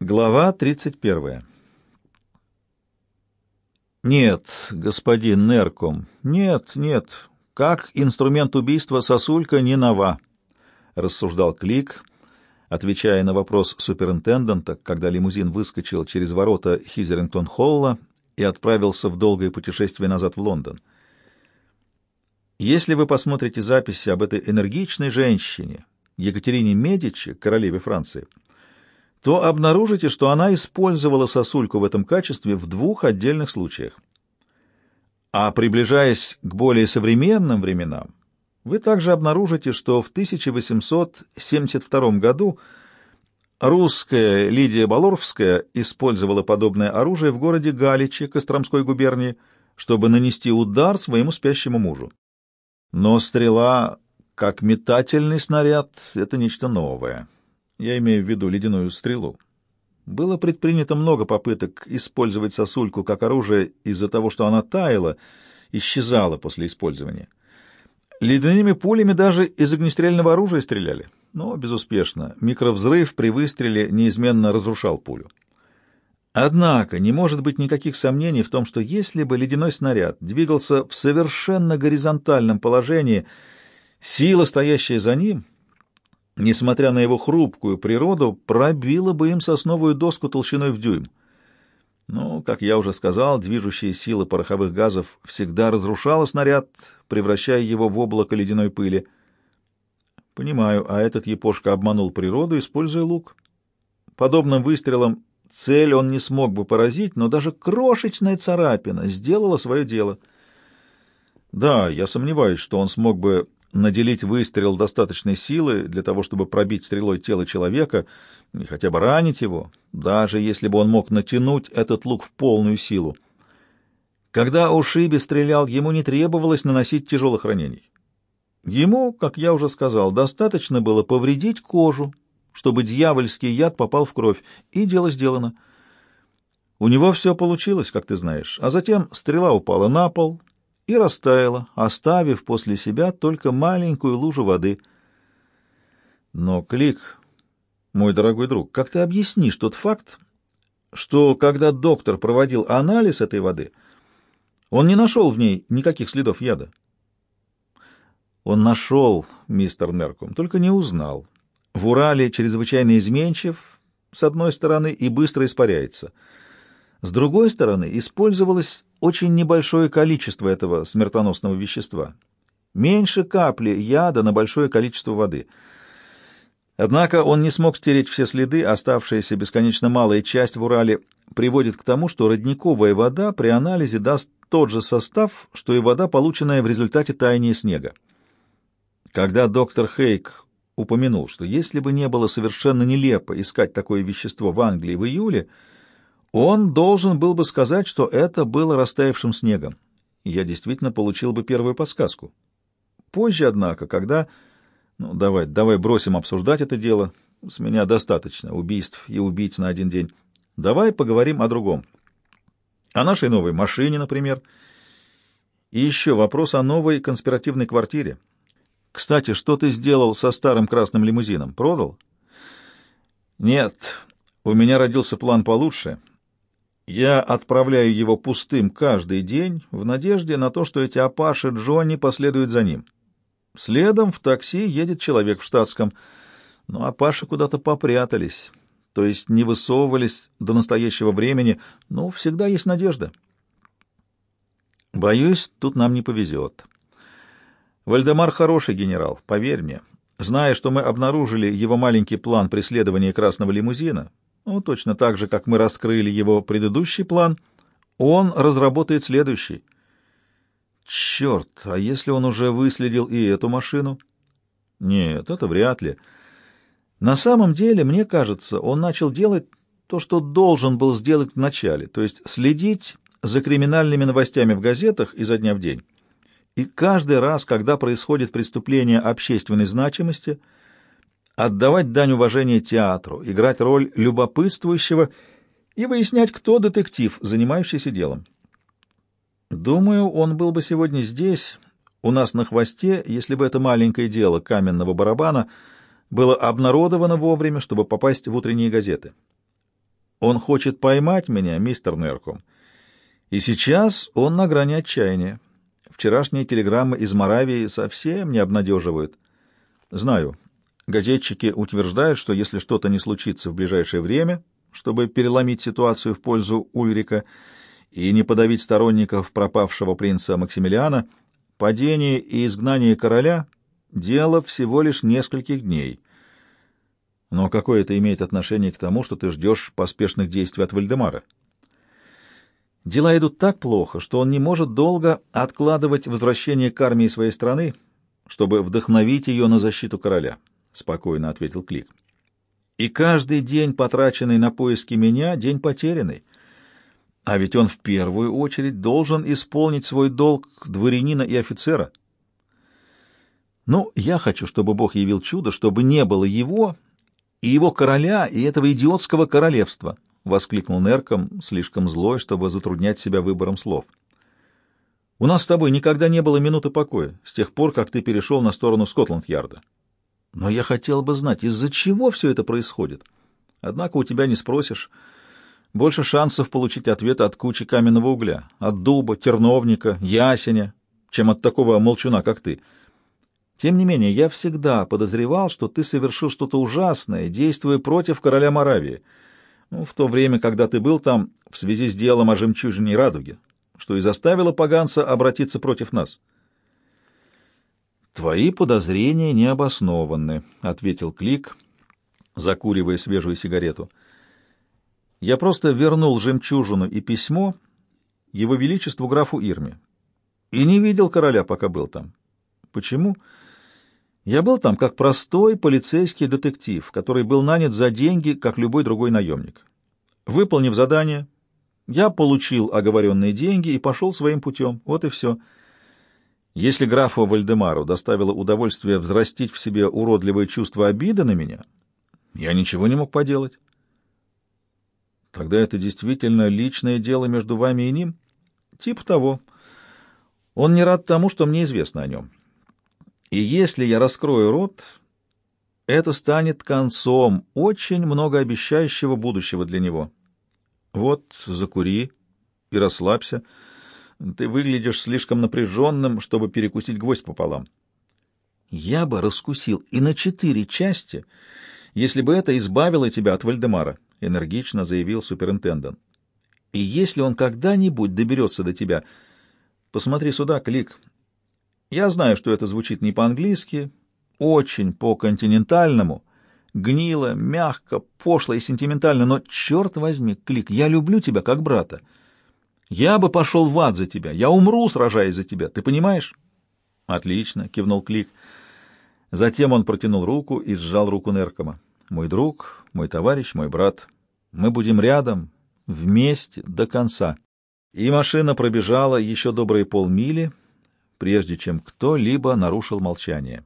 Глава 31. Нет, господин Нерком, нет, нет. Как инструмент убийства сосулька не нова, рассуждал Клик, отвечая на вопрос суперинтендента, когда лимузин выскочил через ворота Хизерингтон-Холла и отправился в долгое путешествие назад в Лондон. Если вы посмотрите записи об этой энергичной женщине, Екатерине Медичи, королеве Франции, то обнаружите, что она использовала сосульку в этом качестве в двух отдельных случаях. А приближаясь к более современным временам, вы также обнаружите, что в 1872 году русская Лидия Балорвская использовала подобное оружие в городе Галичи Костромской губернии, чтобы нанести удар своему спящему мужу. Но стрела, как метательный снаряд, — это нечто новое. Я имею в виду ледяную стрелу. Было предпринято много попыток использовать сосульку как оружие из-за того, что она таяла, исчезала после использования. Ледяными пулями даже из огнестрельного оружия стреляли, но безуспешно. Микровзрыв при выстреле неизменно разрушал пулю. Однако не может быть никаких сомнений в том, что если бы ледяной снаряд двигался в совершенно горизонтальном положении, сила, стоящая за ним — несмотря на его хрупкую природу, пробила бы им сосновую доску толщиной в дюйм. Но, как я уже сказал, движущая сила пороховых газов всегда разрушала снаряд, превращая его в облако ледяной пыли. Понимаю, а этот епошка обманул природу, используя лук. Подобным выстрелом цель он не смог бы поразить, но даже крошечная царапина сделала свое дело. Да, я сомневаюсь, что он смог бы наделить выстрел достаточной силы для того, чтобы пробить стрелой тело человека и хотя бы ранить его, даже если бы он мог натянуть этот лук в полную силу. Когда Ушиби стрелял, ему не требовалось наносить тяжелых ранений. Ему, как я уже сказал, достаточно было повредить кожу, чтобы дьявольский яд попал в кровь, и дело сделано. У него все получилось, как ты знаешь, а затем стрела упала на пол, и растаяла, оставив после себя только маленькую лужу воды. Но, Клик, мой дорогой друг, как ты объяснишь тот факт, что когда доктор проводил анализ этой воды, он не нашел в ней никаких следов яда? Он нашел, мистер Нерком, только не узнал. В Урале чрезвычайно изменчив, с одной стороны, и быстро испаряется — с другой стороны, использовалось очень небольшое количество этого смертоносного вещества. Меньше капли яда на большое количество воды. Однако он не смог стереть все следы, оставшаяся бесконечно малая часть в Урале приводит к тому, что родниковая вода при анализе даст тот же состав, что и вода, полученная в результате таяния снега. Когда доктор Хейк упомянул, что если бы не было совершенно нелепо искать такое вещество в Англии в июле, он должен был бы сказать, что это было растаявшим снегом. Я действительно получил бы первую подсказку. Позже, однако, когда... Ну, давай, давай бросим обсуждать это дело. С меня достаточно убийств и убийц на один день. Давай поговорим о другом. О нашей новой машине, например. И еще вопрос о новой конспиративной квартире. Кстати, что ты сделал со старым красным лимузином? Продал? Нет, у меня родился план получше — я отправляю его пустым каждый день в надежде на то, что эти апаши Джонни последуют за ним. Следом в такси едет человек в штатском, но апаши куда-то попрятались, то есть не высовывались до настоящего времени, но всегда есть надежда. Боюсь, тут нам не повезет. Вальдемар хороший генерал, поверь мне. Зная, что мы обнаружили его маленький план преследования красного лимузина, ну, точно так же, как мы раскрыли его предыдущий план, он разработает следующий. Черт, а если он уже выследил и эту машину? Нет, это вряд ли. На самом деле, мне кажется, он начал делать то, что должен был сделать вначале, то есть следить за криминальными новостями в газетах изо дня в день. И каждый раз, когда происходит преступление общественной значимости — отдавать дань уважения театру, играть роль любопытствующего и выяснять, кто детектив, занимающийся делом. Думаю, он был бы сегодня здесь, у нас на хвосте, если бы это маленькое дело каменного барабана было обнародовано вовремя, чтобы попасть в утренние газеты. Он хочет поймать меня, мистер Нерком. И сейчас он на грани отчаяния. Вчерашние телеграммы из Моравии совсем не обнадеживают. Знаю, газетчики утверждают, что если что-то не случится в ближайшее время, чтобы переломить ситуацию в пользу Ульрика и не подавить сторонников пропавшего принца Максимилиана, падение и изгнание короля — дело всего лишь нескольких дней. Но какое это имеет отношение к тому, что ты ждешь поспешных действий от Вальдемара? Дела идут так плохо, что он не может долго откладывать возвращение к армии своей страны, чтобы вдохновить ее на защиту короля, — спокойно ответил Клик. И каждый день, потраченный на поиски меня, день потерянный. А ведь он в первую очередь должен исполнить свой долг дворянина и офицера. Ну, я хочу, чтобы Бог явил чудо, чтобы не было его и его короля, и этого идиотского королевства, — воскликнул Нерком, слишком злой, чтобы затруднять себя выбором слов. У нас с тобой никогда не было минуты покоя, с тех пор, как ты перешел на сторону Скотланд-Ярда. Но я хотел бы знать, из-за чего все это происходит. Однако у тебя не спросишь. Больше шансов получить ответ от кучи каменного угля, от дуба, терновника, ясеня, чем от такого молчуна, как ты. Тем не менее, я всегда подозревал, что ты совершил что-то ужасное, действуя против короля Моравии, ну, в то время, когда ты был там в связи с делом о жемчужине радуги, что и заставило поганца обратиться против нас. «Твои подозрения не обоснованы», — ответил Клик, закуривая свежую сигарету. «Я просто вернул жемчужину и письмо его величеству графу Ирме и не видел короля, пока был там. Почему? Я был там как простой полицейский детектив, который был нанят за деньги, как любой другой наемник. Выполнив задание, я получил оговоренные деньги и пошел своим путем. Вот и все». Если графу Вальдемару доставило удовольствие взрастить в себе уродливое чувство обиды на меня, я ничего не мог поделать. Тогда это действительно личное дело между вами и ним? Типа того. Он не рад тому, что мне известно о нем. И если я раскрою рот, это станет концом очень многообещающего будущего для него. Вот, закури и расслабься. Ты выглядишь слишком напряженным, чтобы перекусить гвоздь пополам. Я бы раскусил и на четыре части, если бы это избавило тебя от Вальдемара, — энергично заявил суперинтендант. И если он когда-нибудь доберется до тебя... Посмотри сюда, Клик. Я знаю, что это звучит не по-английски, очень по-континентальному, гнило, мягко, пошло и сентиментально, но, черт возьми, Клик, я люблю тебя как брата. Я бы пошел в ад за тебя. Я умру, сражаясь за тебя. Ты понимаешь? Отлично, кивнул Клик. Затем он протянул руку и сжал руку Неркома. Мой друг, мой товарищ, мой брат. Мы будем рядом, вместе, до конца. И машина пробежала еще добрые полмили, прежде чем кто-либо нарушил молчание.